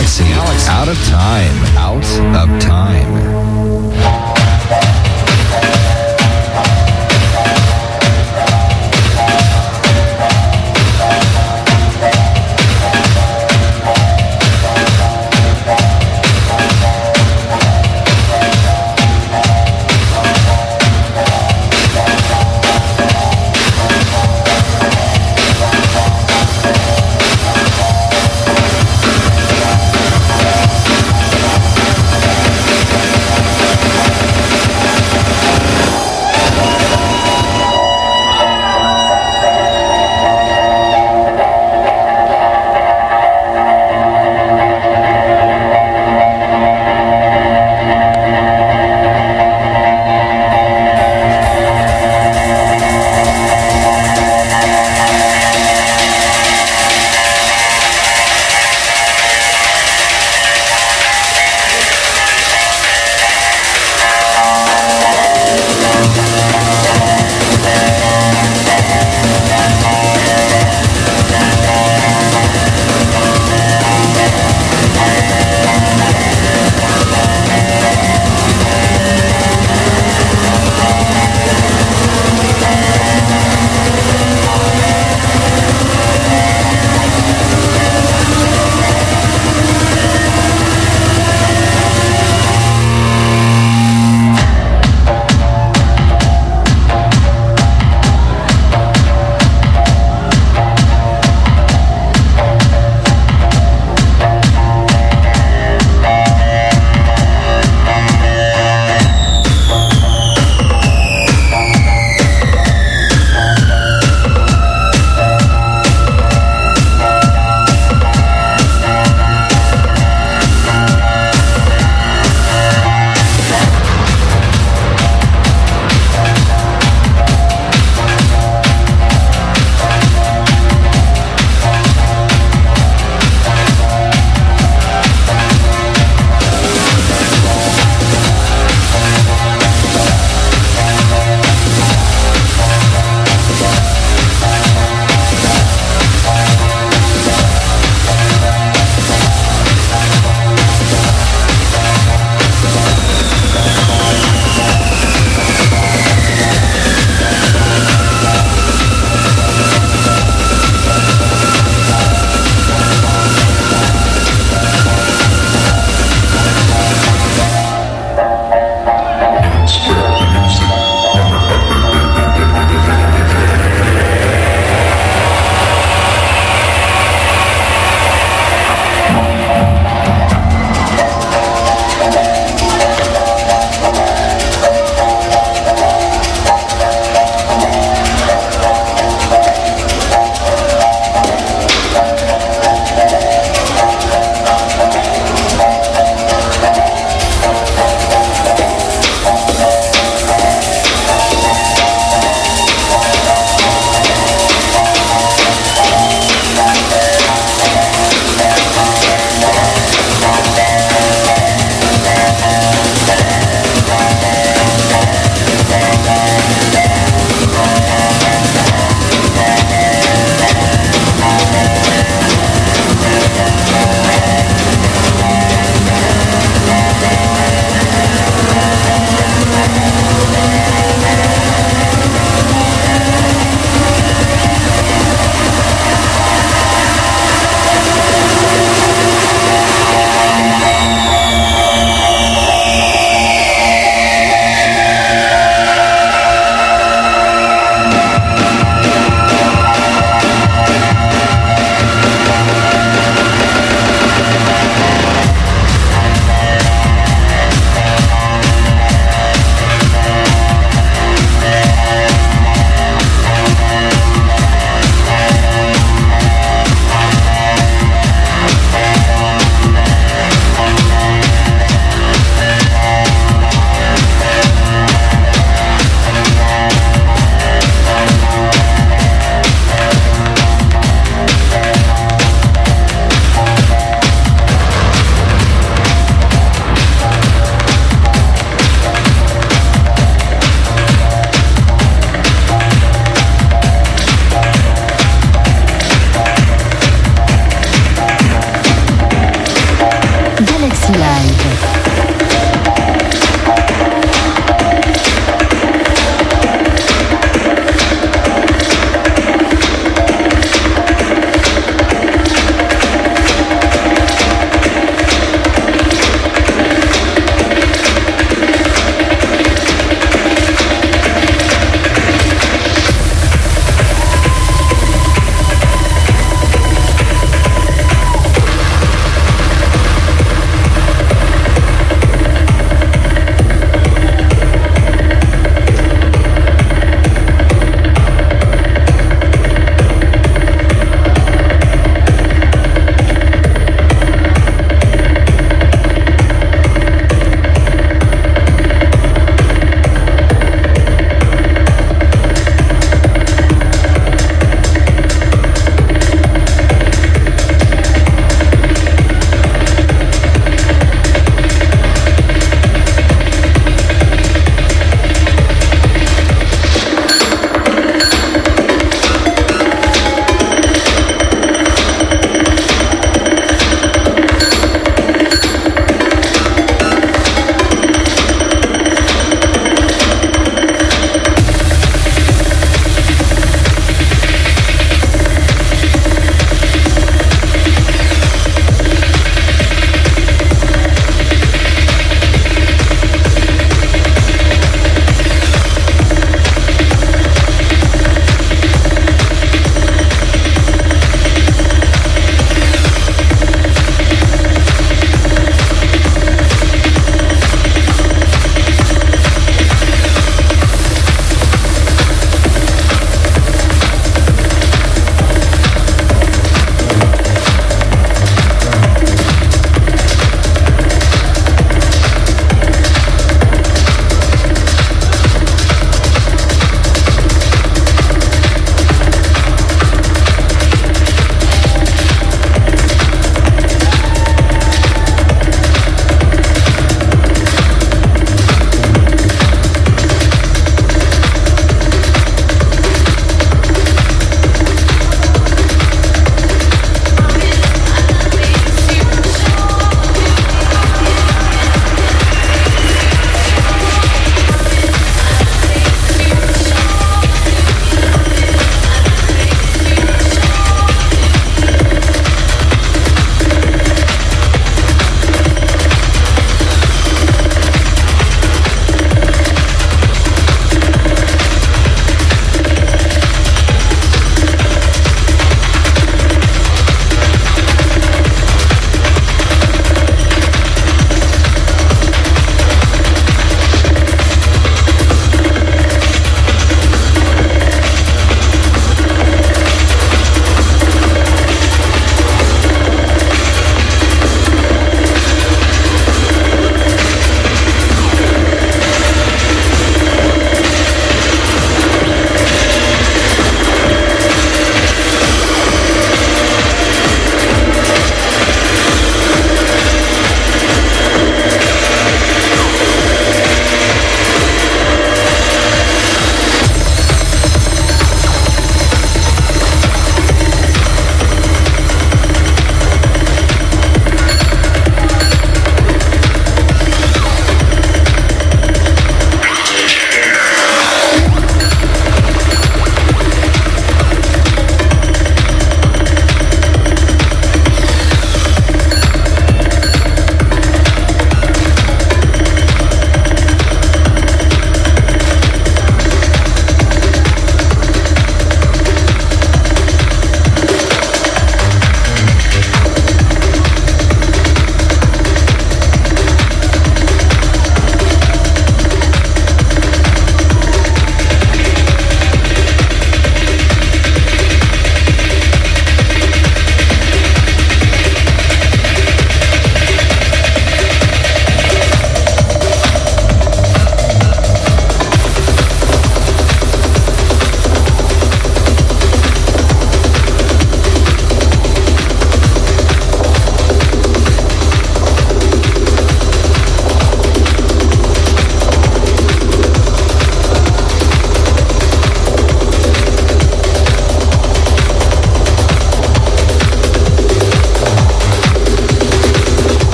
Galaxy. Out of time. Out of time.